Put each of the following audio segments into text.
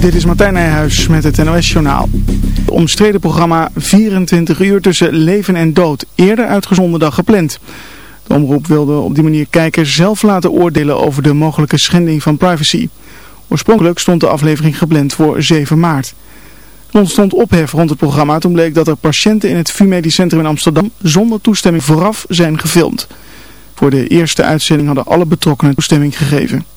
Dit is Martijn Nijhuis met het NOS-journaal. Het omstreden programma 24 uur tussen leven en dood eerder uitgezonden dan gepland. De omroep wilde op die manier kijkers zelf laten oordelen over de mogelijke schending van privacy. Oorspronkelijk stond de aflevering gepland voor 7 maart. Er ontstond ophef rond het programma toen bleek dat er patiënten in het VU Medisch Centrum in Amsterdam zonder toestemming vooraf zijn gefilmd. Voor de eerste uitzending hadden alle betrokkenen toestemming gegeven.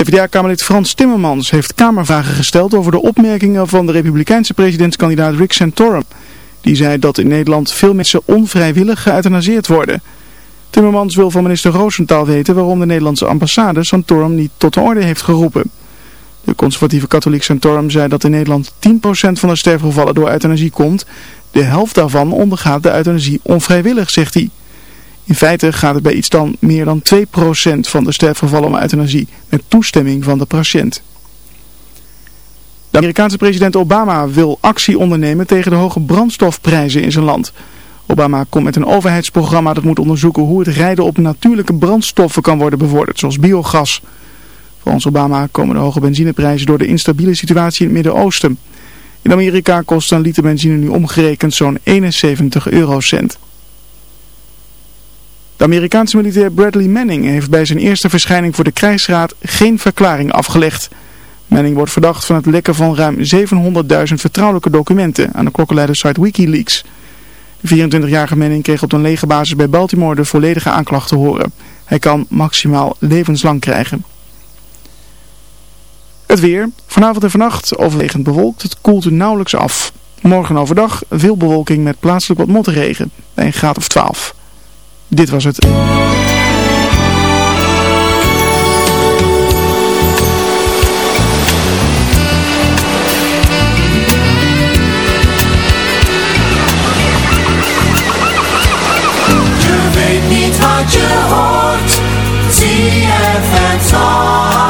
PvdA-kamerlid Frans Timmermans heeft kamervragen gesteld over de opmerkingen van de republikeinse presidentskandidaat Rick Santorum. Die zei dat in Nederland veel mensen onvrijwillig geëuthanaseerd worden. Timmermans wil van minister Roosentaal weten waarom de Nederlandse ambassade Santorum niet tot de orde heeft geroepen. De conservatieve katholiek Santorum zei dat in Nederland 10% van de sterfgevallen door euthanasie komt. De helft daarvan ondergaat de euthanasie onvrijwillig, zegt hij. In feite gaat het bij iets dan meer dan 2% van de sterfgevallen om euthanasie met toestemming van de patiënt. De Amerikaanse president Obama wil actie ondernemen tegen de hoge brandstofprijzen in zijn land. Obama komt met een overheidsprogramma dat moet onderzoeken hoe het rijden op natuurlijke brandstoffen kan worden bevorderd, zoals biogas. Volgens Obama komen de hoge benzineprijzen door de instabiele situatie in het Midden-Oosten. In Amerika kost een liter benzine nu omgerekend zo'n 71 eurocent. De Amerikaanse militair Bradley Manning heeft bij zijn eerste verschijning voor de krijgsraad geen verklaring afgelegd. Manning wordt verdacht van het lekken van ruim 700.000 vertrouwelijke documenten aan de klokkenleidersite Wikileaks. De 24-jarige Manning kreeg op een legerbasis bij Baltimore de volledige aanklacht te horen. Hij kan maximaal levenslang krijgen. Het weer. Vanavond en vannacht overwegend bewolkt. Het koelt nauwelijks af. Morgen overdag veel bewolking met plaatselijk wat motregen bij een graad of 12. Dit was het. Je weet niet wat je hoort. Zie het antwoord.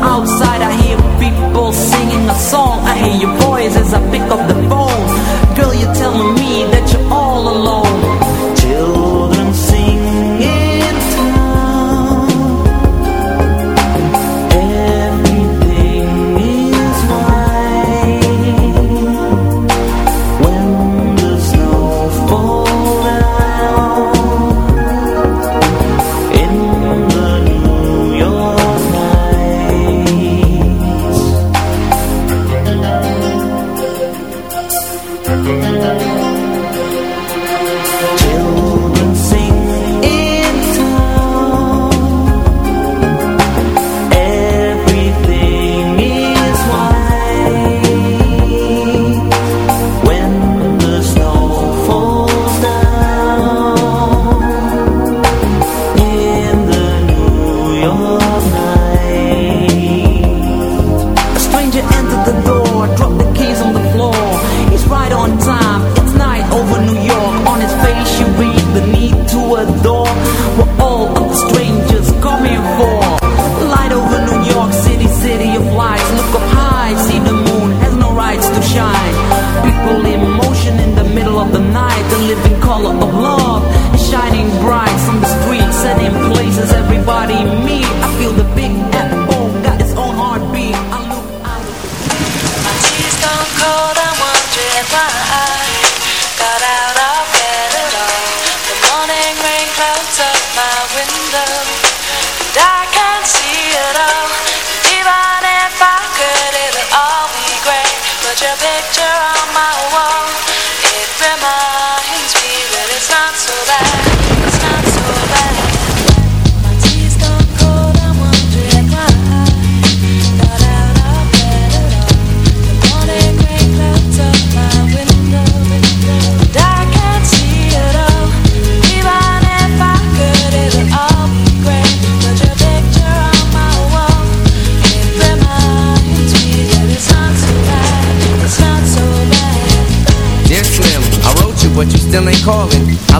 Somewhere color of love shining bright on the streets and in places everybody meet. I feel the beat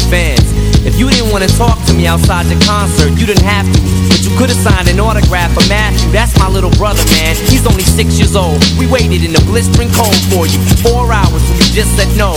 Fans. If you didn't want to talk to me outside the concert, you didn't have to. But you could have signed an autograph for Matthew. That's my little brother, man. He's only six years old. We waited in the blistering cold for you. Four hours and you just said no.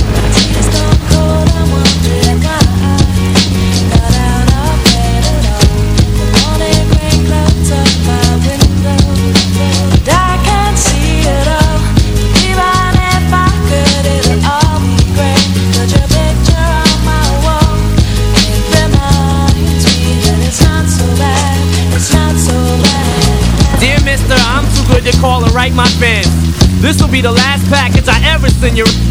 call and write my fans. This will be the last package I ever send you.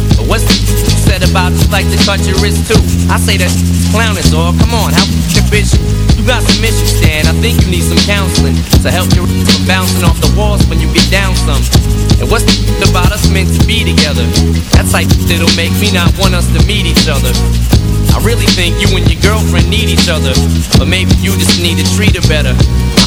What's the you said about just like to cut your wrist too? I say that clown is all. Come on, how your bitch? You got some issues, Stan. I think you need some counseling to help your from bouncing off the walls when you get down some. And what's the about us meant to be together? That's like that'll make me not want us to meet each other. I really think you and your girlfriend need each other, but maybe you just need to treat her better.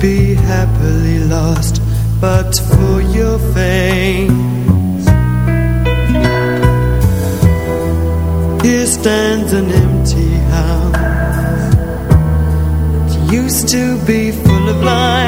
Be happily lost but for your face. Here stands an empty house that used to be full of life.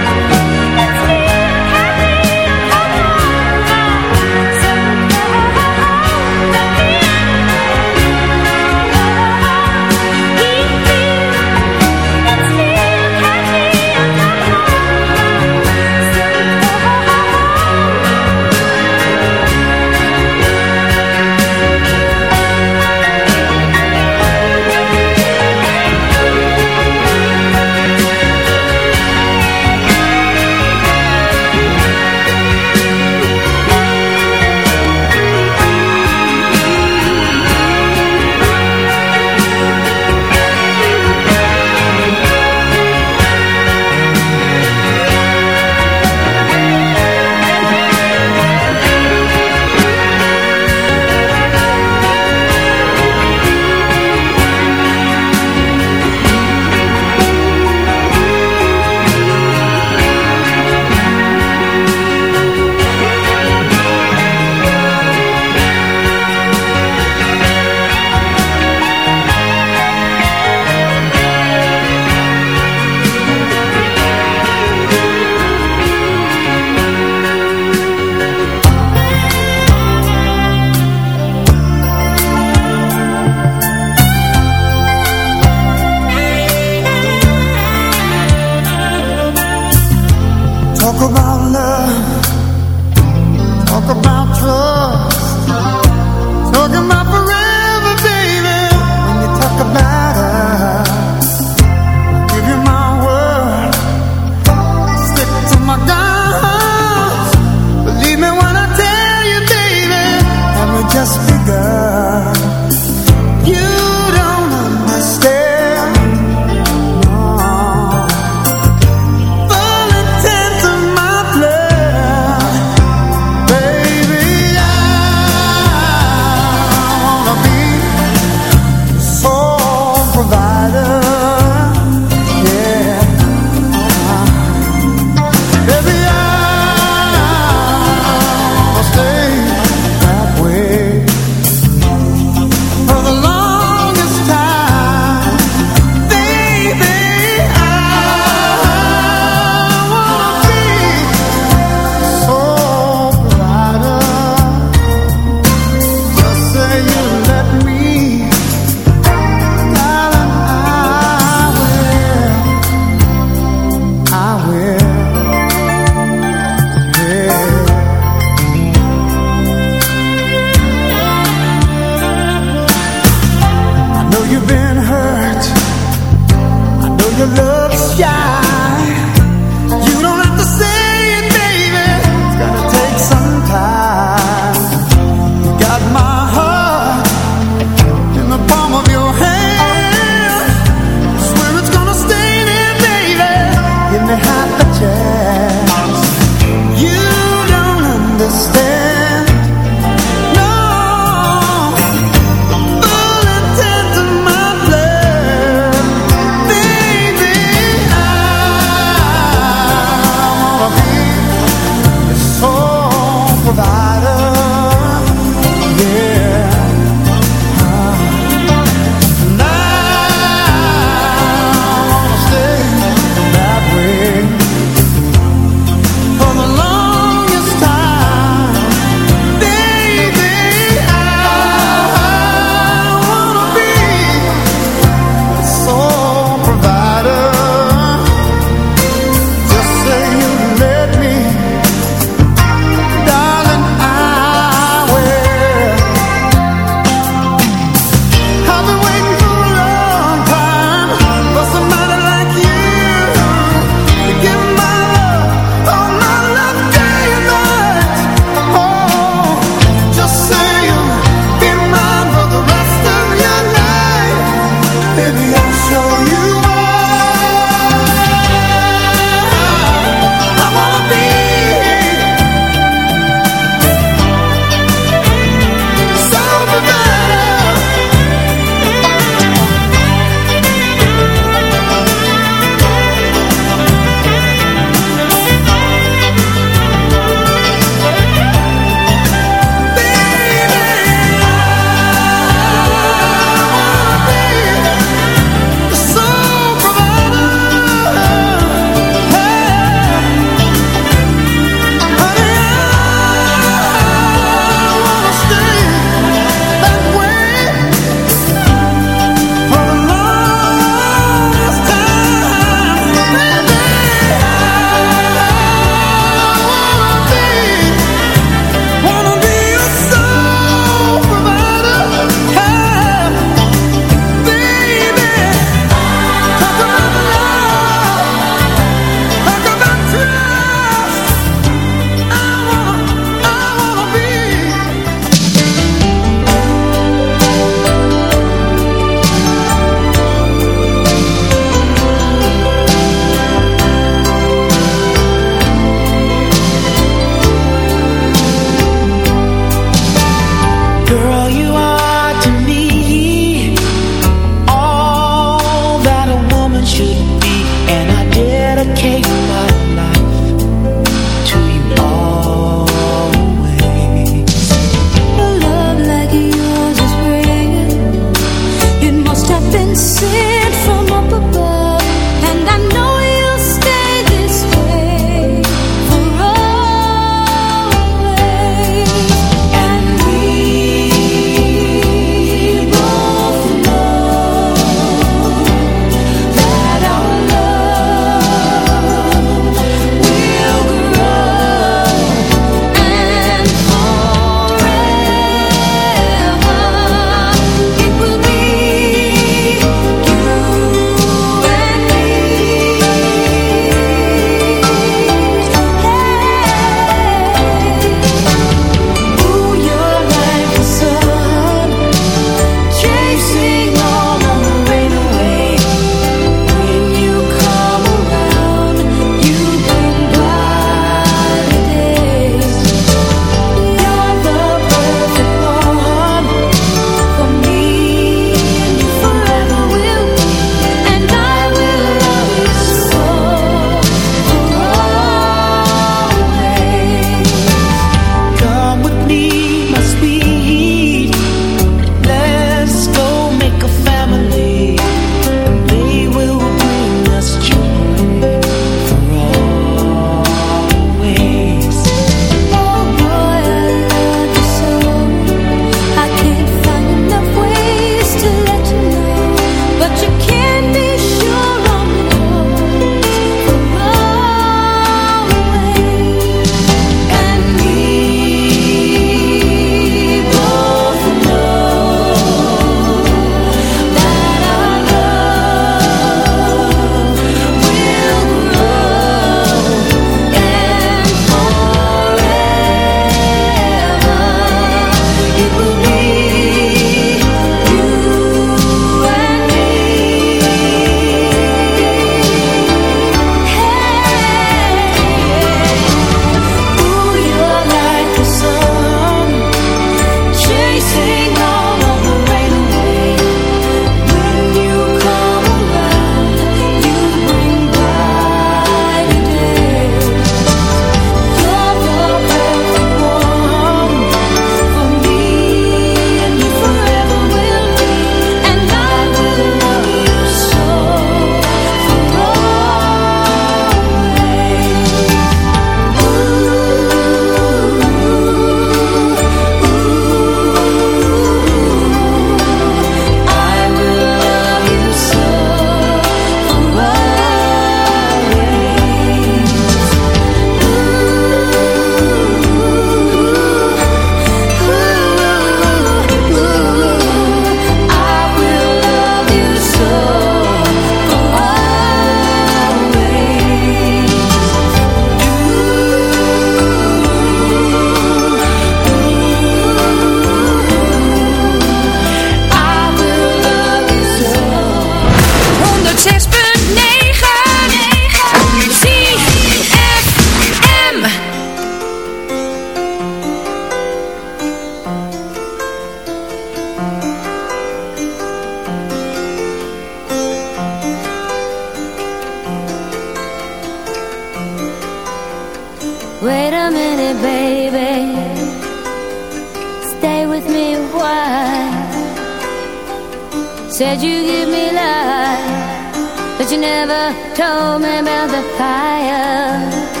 never told me about the fire.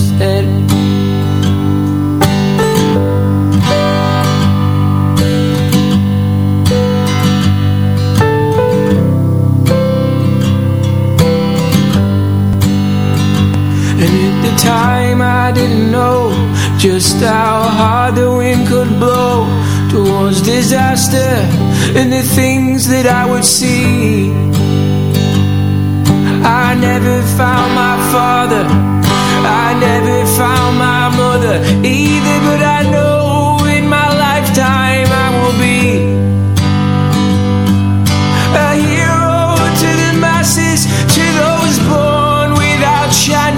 time I didn't know Just how hard the wind could blow Towards disaster And the things that I would see. I never found my father. I never found my mother